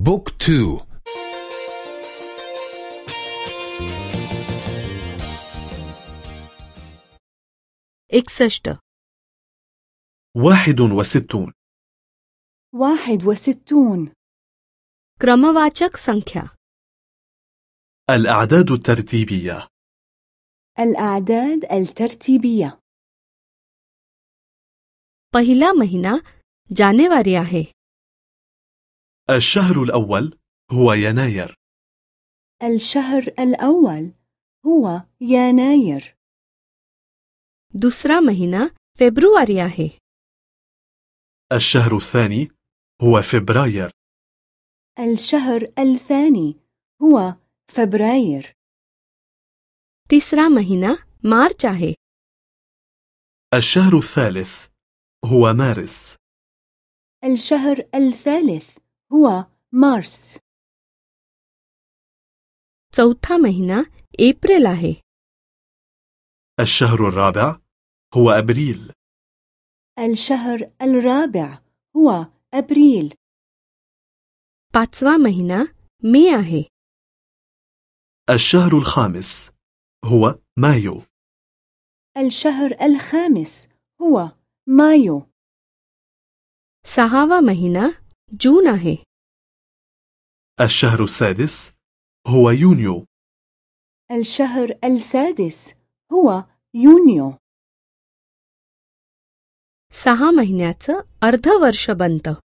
بوك تو एकसष्ट واحد وستون واحد وستون क्रमवाचक संख्या الأعداد الترتيبية الأعداد الترتيبية पहिला महिना जानेवारी आहे الشهر الأول هو يناير الشهر الأول هو يناير दुसरा महिना फेब्रुवारी आहे الشهر الثاني هو فبراير الشهر الثاني هو فبراير तिसरा महिना मार्च आहे الشهر الثالث هو مارس الشهر الثالث هو مارس चौथा महिना एप्रिल आहे الشهر الرابع هو أبريل الشهر الرابع هو أبريل पाचवा महिना मे आहे الشهر الخامس هو مايو الشهر الخامس هو مايو सहावा महिना जून आहे الشهر السادس هو يونيو الشهر السادس هو يونيو सहा महिन्याचं अर्धवर्ष बनतं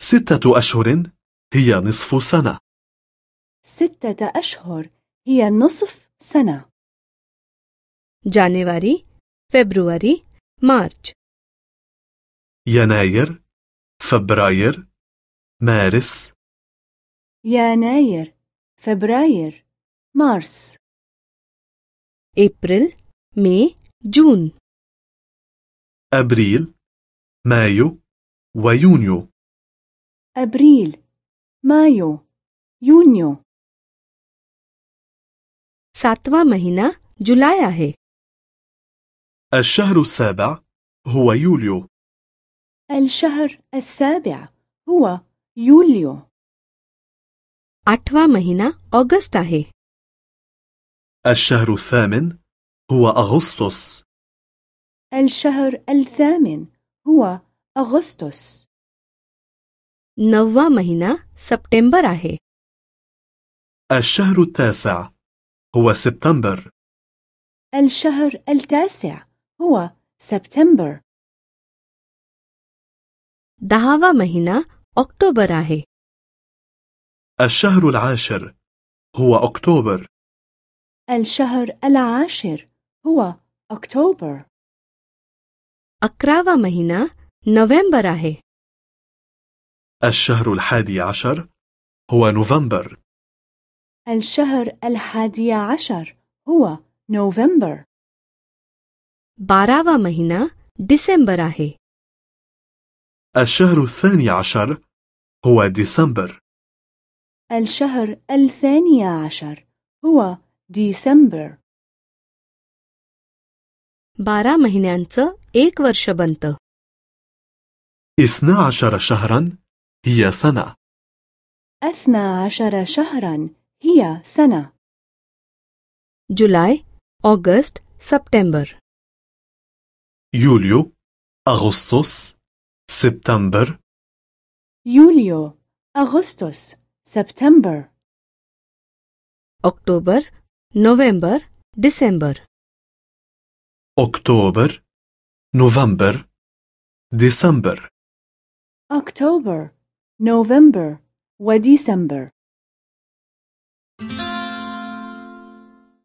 ستة أشهر هي نصف سنة ستة أشهر هي نصف سنة जानेवारी फेब्रुवारी मार्च يناير فبراير مارس. يناير فبراير مارس. एप्रिल मे जून. أبريل مايو ويونيو. أبريل مايو يونيو. सातवा महिना जुलै आहे. الشهر السابع هو يوليو. الشهر السابع هو يوليو आठवा महिना ऑगस्ट आहे الشهر الثامن هو أغسطس الشهر الثامن هو أغسطس नववा महिना सप्टेंबर आहे الشهر التاسع هو سبتمبر الشهر التاسع هو سبتمبر दहावा महिना ऑक्टोबर आहे الشهر العاشر هو أكتوبر الشهر العاشر هو أكتوبر अकरावा महिना नोव्हेंबर आहे الشهر الحادي عشر هو نوفمبر الشهر الحادي عشر هو نوفمبر बारावा महिना डिसेंबर आहे الشهر الثاني عشر هو ديسمبر الشهر الثاني عشر هو ديسمبر बारा महिन्यांचं एक वर्ष बनतं اثنا عشر شهرا هي سنة أثنى عشر شهرا هي سنة जुलै ऑगस्ट सप्टेंबर يوليو أغسطس سبتمبر. يوليو أغسطس سبتمبر. أكتوبر نوفمبر ديسمبر. أكتوبر نوفمبر ديسمبر. أكتوبر نوفمبر وديسمبر.